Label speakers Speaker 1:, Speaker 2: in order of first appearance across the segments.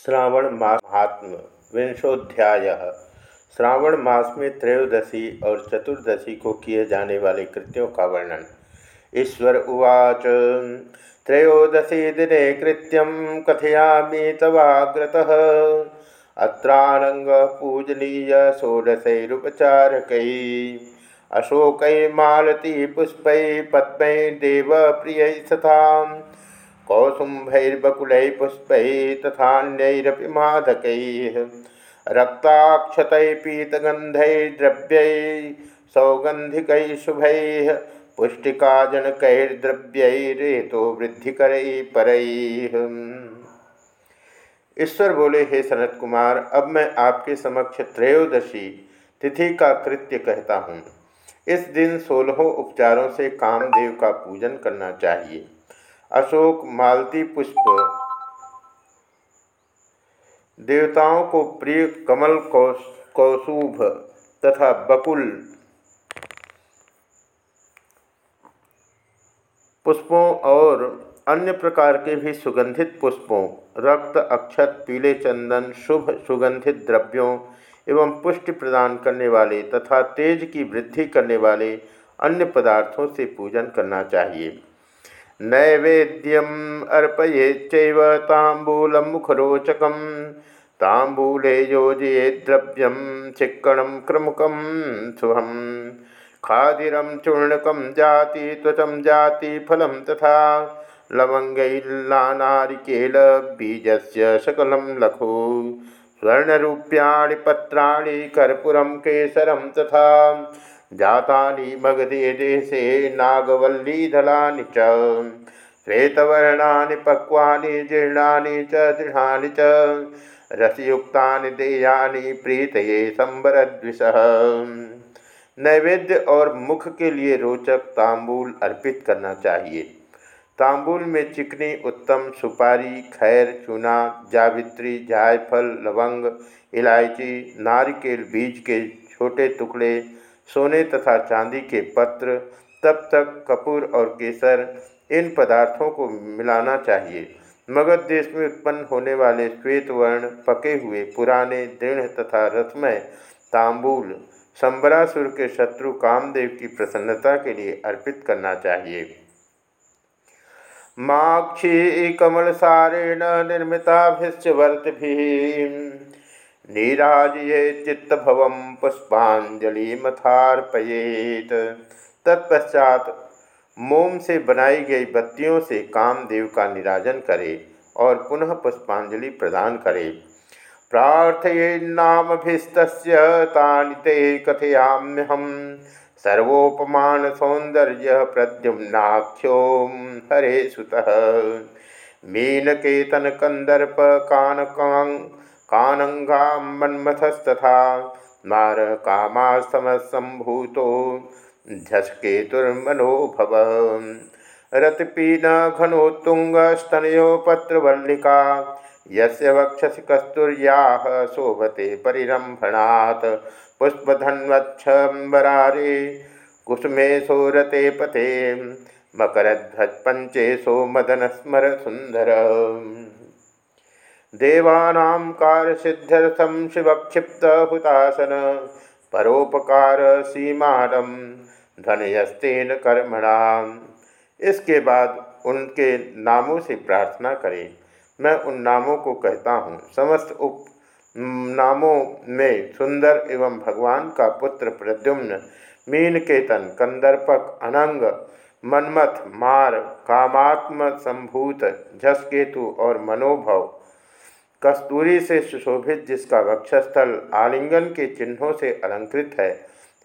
Speaker 1: श्रावण महात्म विंशोध्याय श्रावण मास में त्रयोदशी और चतुर्दशी को किए जाने वाले कृत्यों का वर्णन। ईश्वर उवाच, त्रयोदशी दिने कृत्यम कथयामी तवाग्रत। अत्रांग पूजनीय षोडशैरुपचारक, अशोक मालती पुष्प पद्म देव प्रिय तथा कौसुम्भैर्बकुल पुष्प तथान्यरपि माधक रक्ताक्षत पीतगंधद्रव्य सौगंधिक शुभ, पुष्टिकाजनकैर्द्रव्यरेतो वृद्धिकर पर। ईश्वर बोले, हे सनत कुमार, अब मैं आपके समक्ष त्रयोदशी तिथि का कृत्य कहता हूँ। इस दिन सोलहों उपचारों से कामदेव का पूजन करना चाहिए। अशोक मालती पुष्प। देवताओं को प्रिय कमल कौशुभ तथा बकुल पुष्पों और अन्य प्रकार के भी सुगंधित पुष्पों, रक्त, अक्षत, पीले चंदन, शुभ सुगंधित द्रव्यों एवं पुष्टि प्रदान करने वाले तथा तेज की वृद्धि करने वाले अन्य पदार्थों से पूजन करना चाहिए। नैवेद्यम अर्पयेच्चैव तांबूल मुखरोचक तांबूले योजये द्रव्यम चिक्कणम क्रमुकम शुभम खादिरम चूर्णकम जाति त्वचम जाति फलम तथा लवंगैल्लानारिकेल बीजस्य सकलम लघु। स्वर्णरूप्याणि, पत्राणि कर्पूरम केसरम तथा जातानि मगधे देशे नागवल्लीधलानि च। श्वेतवर्णानि पक्वानि, जीर्णानि च, दृढ़ानि च। रसयुक्तानि, देयानि, प्रीतये संबरद्विषः नैवेद्य और मुख के लिए रोचक तांबूल अर्पित करना चाहिए। तांबूल में चिकनी, उत्तम, सुपारी, खैर, चूना, जावित्री, जायफल, लवंग, इलायची, नारिकेल बीज के छोटे टुकड़े सोने तथा चांदी के पत्र, तब तक कपूर और केसर इन पदार्थों को मिलाना चाहिए। मगध देश में उत्पन्न होने वाले श्वेत वर्ण, पके हुए पुराने दृढ़ तथा रथमय तांबूल, संबरासुर के शत्रु कामदेव की प्रसन्नता के लिए अर्पित करना चाहिए। माक्षी कमल सारेण निर्मिताभिश्च वर्त भी नीराजये चित्तभव पुष्पाजलि मथार्पयेत तत्पश्चात मोम से बनाई गई बत्तियों से कामदेव का निराजन करे और पुनः पुष्पांजलि प्रदान करे। प्रार्थयेन्नामभिस्त ते कथयाम्यहम सर्वोपमान सौंदर्य प्रद्युम्नाख्यो हरे सुत। मीनकेतन कंदर्प कानकांग कानंगा मन्मथस्तथा मार कामास्तमसंभूतो झस्केतुर्मनोभव। रतिपीन घनोत्तुंगस्तनयो पत्रवल्लिका यस्य वक्षसि कस्तूर्याः शोभते परिरम्भणात्। पुष्पधन्वच्छम्बरारे कुसुमे सोरते पथे मकरध्वजपञ्चेशो मदनस्मरसुन्दर देवानां कार्यसिद्ध्यर्थं शिवक्षिप्तहुतासन, परोपकार सीमानम धनयस्तेन कर्मणाम इसके बाद उनके नामों से प्रार्थना करें। मैं उन नामों को कहता हूँ। समस्त उप नामों में सुंदर एवं भगवान का पुत्र प्रद्युम्न मीनकेतन कंदर्पक, अनंग, मनमथ, मार कामात्म संभूत झसकेतु और मनोभव कस्तूरी से सुशोभित जिसका वक्षस्थल आलिंगन के चिन्हों से अलंकृत है।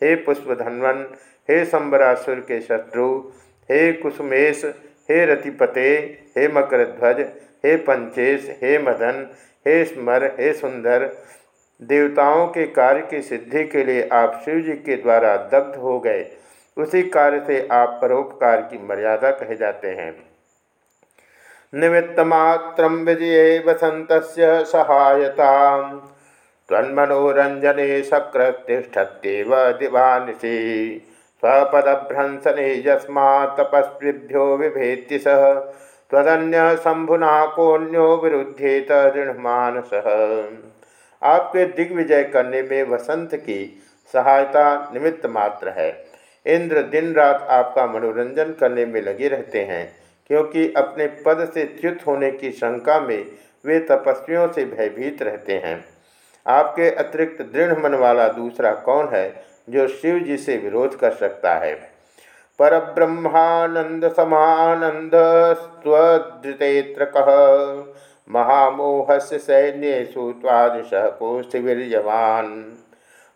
Speaker 1: हे पुष्पधन्वन, हे संबरासुर के शत्रु, हे कुसुमेश, हे रतिपते, हे मकरध्वज, हे पंचेश, हे मदन, हे स्मर, हे सुंदर, देवताओं के कार्य की सिद्धि के लिए आप शिव जी के द्वारा दग्ध हो गए। उसी कार्य से आप परोपकार की मर्यादा कहे जाते हैं। निमित्तमात्र विजये वसंत सहायता तन्मनोरंजने सकृतिष्ठत्येव दिवानिशि स्वपदभ्रंसने यस्मा तपस्विभ्यो विभेत्य सह तदन्य शंभुना कोन्यो विरुद्धेत दृढ़मानस आपके दिग्विजय करने में वसंत की सहायता निमित्त मात्र है। इंद्र दिन रात आपका मनोरंजन करने में लगे रहते हैं। क्योंकि अपने पद से च्युत होने की शंका में वे तपस्वियों से भयभीत रहते हैं। आपके अतिरिक्त दृढ़ मन वाला दूसरा कौन है जो शिव जी से विरोध कर सकता है? पर ब्रह्मानंद समानंद स्वधृतेत्र कह महामोह से सैन्य सुवादिश को शिविरवान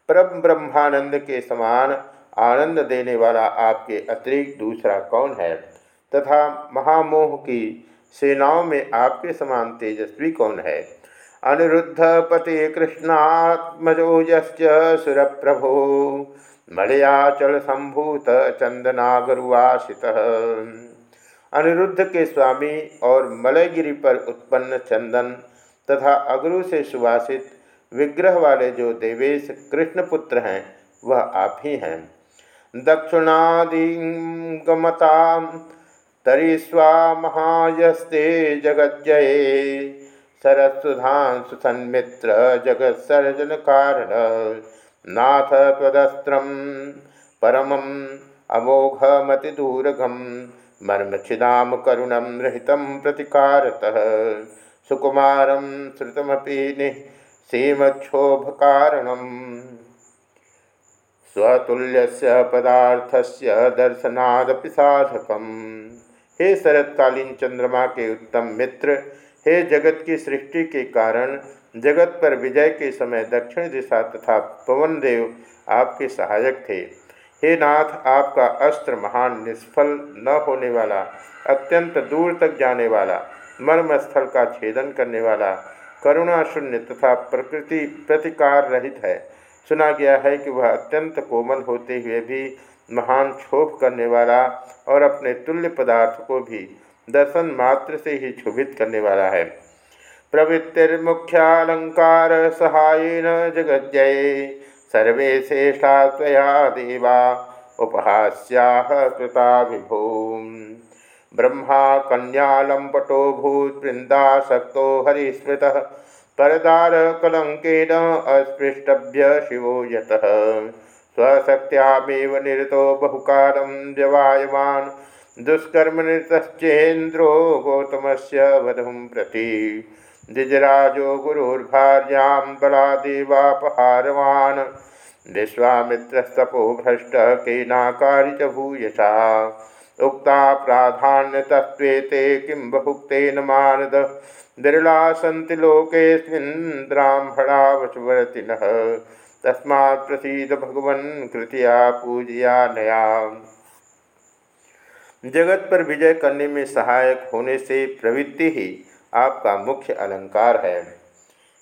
Speaker 1: परम ब्रह्मानंद के समान आनंद देने वाला आपके अतिरिक्त दूसरा कौन है? तथा महामोह की सेनाओं में आपके समान तेजस्वी कौन है? अनिरुद्ध पति कृष्णात्मजो युर प्रभो मलयाचल संभूत चंदनागरुवासित अनिरुद्ध के स्वामी और मलयगिरी पर उत्पन्न चंदन तथा अगरु से सुवासित विग्रह वाले जो देवेश कृष्णपुत्र हैं, वह आप ही हैं। दक्षिणादिगमता तरीस्वा महायस्ते जगज्जये। सरस्सुधांसु सन्मित्र जगत्सर्जन कारण नाथ तदस्त्रम परमम अमोघमतिदूरघम मर्मछिदाम करुणम रहित प्रतिकारतः। श्रुतमपि निःसीमक्षोभकारणम् स्वतुल्य पदार्थस्य दर्शनादपि साधकम। हे शरतकालीन चंद्रमा के उत्तम मित्र, हे जगत की सृष्टि के कारण, जगत पर विजय के समय दक्षिण दिशा तथा पवन देव आपके सहायक थे। हे नाथ, आपका अस्त्र महान, निष्फल न होने वाला, अत्यंत दूर तक जाने वाला मर्म स्थल का छेदन करने वाला, करुणा शून्य तथा प्रकृति प्रतिकार रहित है। सुना गया है कि वह अत्यंत कोमल होते हुए भी महान क्षोभ करने वाला और अपने तुल्य पदार्थ को भी दर्शन मात्र से ही क्षुभित करने वाला है। प्रवृत्तिर्मुख्यालंकार सहायन जगज्जय, सर्वे श्रेष्ठा तया देवा, उपहास्या कृता विभू। ब्रह्मा कन्यालंपटो भूत वृंदाशक्तो हरिस्मृत परदार कलंकेन अस्पृष्टभ्य शिवो यतः। स्वशक्त्यामेव निरतो बहुकालं व्यवायमान दुष्कर्म निरतश्चेन्द्रो गौतमस्य वधुं प्रति। द्विजराजो गुरुर्भार्यां बलादेवापहारवान्। विश्वामित्रस्तपो भ्रष्ट केनाकारि च भूयसा। उक्ता प्राधान्यतत्त्वे किं बहुक्तेन मानद। विरला सन्ति लोकेऽस्मिन् ब्राह्मणावचुवर्तिनः तस्मात् प्रसीद भगवन् कृतिया पूजया नया। जगत पर विजय करने में सहायक होने से प्रवृत्ति ही आपका मुख्य अलंकार है।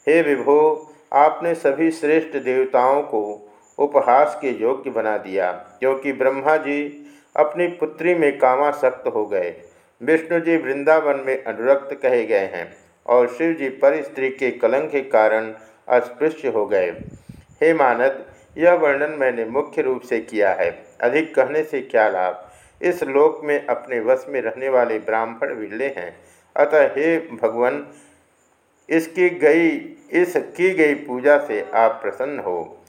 Speaker 1: हे विभो, आपने सभी श्रेष्ठ देवताओं को उपहास के योग्य बना दिया, क्योंकि ब्रह्मा जी अपनी पुत्री में कामासक्त हो गए। विष्णु जी वृंदावन में अनुरक्त कहे गए हैं, और शिव जी पर स्त्री के कलंक के कारण अस्पृश्य हो गए। हे मानद, यह वर्णन मैंने मुख्य रूप से किया है। अधिक कहने से क्या लाभ? इस लोक में अपने वश में रहने वाले ब्राह्मण विरले हैं। अतः हे भगवान, इसकी गई, इस की गई पूजा से आप प्रसन्न हो।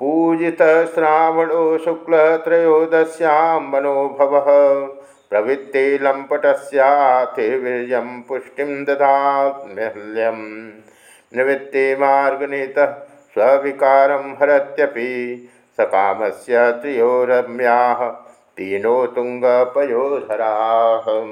Speaker 1: पूजित श्रावणो शुक्ल त्रयोदश्याम मनोभव, प्रवृत्ते लंपटस्याथिर्वीर्यं पुष्टिं ददात्म्यहल्यं निवृत्ते मार्गनीतः स्विकारं हरत्यपि सकामस्य त्रियोरम्याः तीनो तुङ्गपयोधराः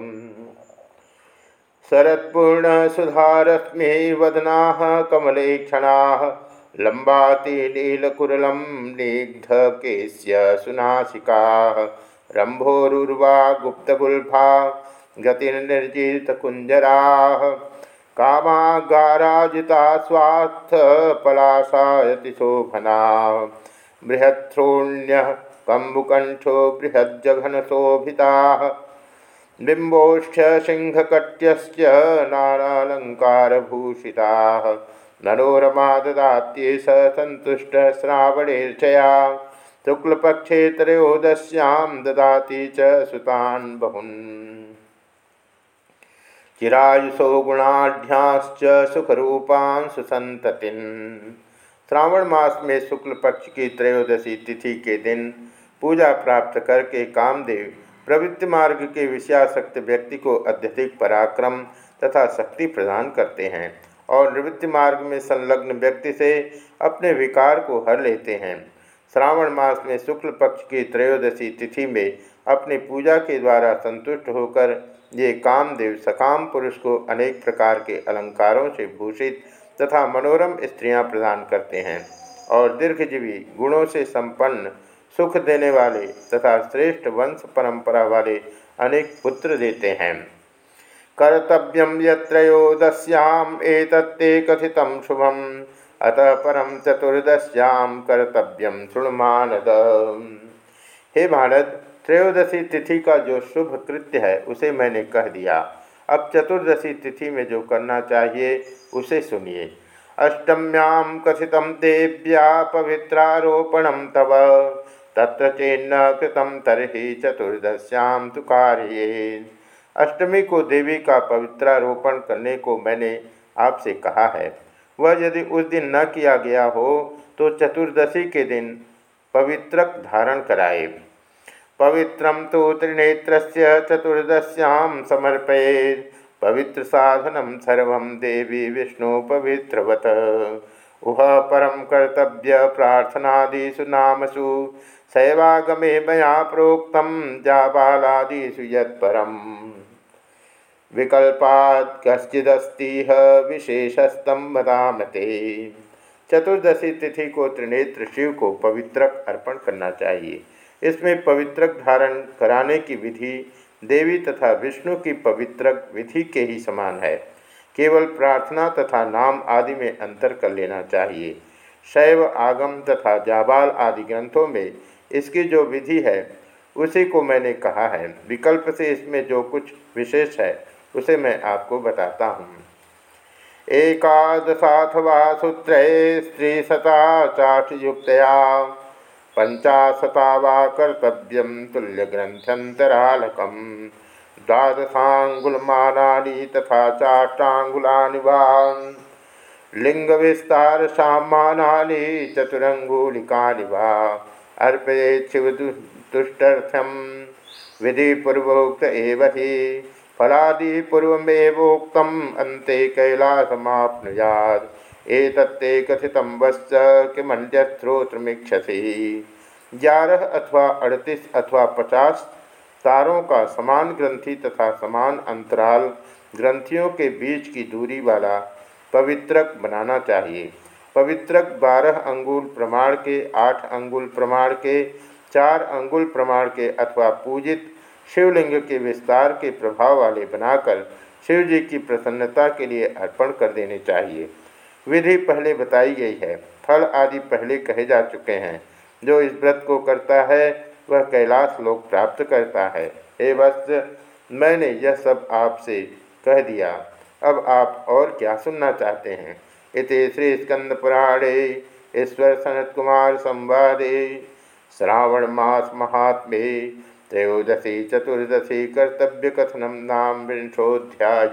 Speaker 1: शरत्पूर्णसुधारश्मि वदनाः कमलेक्षणाः, लम्बाति नीलकुरलं निग्धकेस्य सुनासिकाः रंभोरुर्वा गुप्तगुल्फा गतिर्निर्जितकुञ्जरा। कामागाराजिता स्वात्थ पलाशायति शोभना। बृहत्थ्रोण्यः कम्बुकण्ठो बृहज्जघनशोभिताः। बिम्बोष्ठ्यसिंहकट्यश्च नानालङ्कारभूषिताः मनोरमा ददात्येष सन्तुष्टश्रावणेर्चया शुक्लपक्षे त्रयोदश्यां ददाति च सुतान् बहुन्। चिरायुषो गुणाढ़ सुखरूपांशु संततिन श्रावण मास में शुक्ल पक्ष की त्रयोदशी तिथि के दिन पूजा प्राप्त करके कामदेव प्रवृत्ति मार्ग के विषयाशक्त व्यक्ति को अत्यधिक पराक्रम तथा शक्ति प्रदान करते हैं और निवृत्ति मार्ग में संलग्न व्यक्ति से अपने विकार को हर लेते हैं। श्रावण मास में शुक्ल पक्ष की त्रयोदशी तिथि में अपनी पूजा के द्वारा संतुष्ट होकर ये कामदेव सकाम पुरुष को अनेक प्रकार के अलंकारों से भूषित तथा मनोरम स्त्रियाँ प्रदान करते हैं और दीर्घजीवी गुणों से संपन्न, सुख देने वाले तथा श्रेष्ठ वंश परंपरा वाले अनेक पुत्र देते हैं। कर्तव्यम यत्रयोदश्याम एतत्ते कथित शुभम। अतः परम चतुर्दश्याम कर्तव्यम शुणमानद। हे भारत त्रयोदशी तिथि का जो शुभ कृत्य है, उसे मैंने कह दिया। अब चतुर्दशी तिथि में जो करना चाहिए, उसे सुनिए। अष्टम्याम कथित देव्या पवित्रारोपण तव, तत्र चेन्न कृतम तरही चतुर्दश्याम तो अष्टमी को देवी का पवित्रारोपण करने को मैंने आपसे कहा है। वह यदि उस दिन न किया गया हो तो चतुर्दशी के दिन पवित्रक धारण कराए। पवित्र तो त्रिनेत्र चतुर्दश्याम समर्पये पवित्र साधनम सर्व देवी विष्णु पवित्रवत। उह परम कर्तव्य प्रार्थनादिषु नामसु। शैवागमे मैं प्रोक्त जाबालादिषु यत्परम। विकल्पात् कश्चिदस्तीह विशेषस्तम बदामते चतुर्दशी तिथि को त्रिनेत्र शिव को पवित्रक अर्पण करना चाहिए। इसमें पवित्रक धारण कराने की विधि, देवी तथा विष्णु की पवित्रक विधि के ही समान है। केवल प्रार्थना तथा नाम आदि में अंतर कर लेना चाहिए। शैव, आगम तथा जाबाल आदि ग्रंथों में इसकी जो विधि है, उसी को मैंने कहा है। विकल्प से इसमें जो कुछ विशेष है, उसे मैं आपको बताता हूँ। एकादशाथवा सता चाठ युक्तया पंचाशता वा कर्तव्यम तुल्यग्रंथ्यंतरालकम द्वादशांगुलमानानि तथा चाष्टांगुलानि वा। लिंगविस्तारसामानानि चतुरंगुलिकानि वा। अर्पयेत् शिवतुष्टर्थम विधिपूर्वोक्त एव हि। फलादिपूर्वमेवोक्तम अन्ते कैलासमाप्नुयात्। एतत्ते कथित वश्च किमन्यश्रोत्रमीक्षसी ग्यारह अथवा अड़तीस अथवा पचास तारों का समान ग्रंथि तथा समान अंतराल ग्रंथियों के बीच की दूरी वाला पवित्रक बनाना चाहिए। पवित्रक बारह अंगुल प्रमाण के, आठ अंगुल प्रमाण के, चार अंगुल प्रमाण के अथवा पूजित शिवलिंग के विस्तार के प्रभाव वाले बनाकर शिव जी की प्रसन्नता के लिए अर्पण कर देने चाहिए। विधि पहले बताई गई है। फल आदि पहले कहे जा चुके हैं। जो इस व्रत को करता है, वह कैलाश लोक प्राप्त करता है। हे वत्स, मैंने यह सब आपसे कह दिया। अब आप और क्या सुनना चाहते हैं? इति श्री स्कंद पुराणे ईश्वर सनत कुमार संवादे श्रावण मास महात्मे, त्रयोदशी चतुर्दशी कर्तव्य कथनम नाम विंशोध्याय